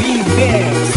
Viver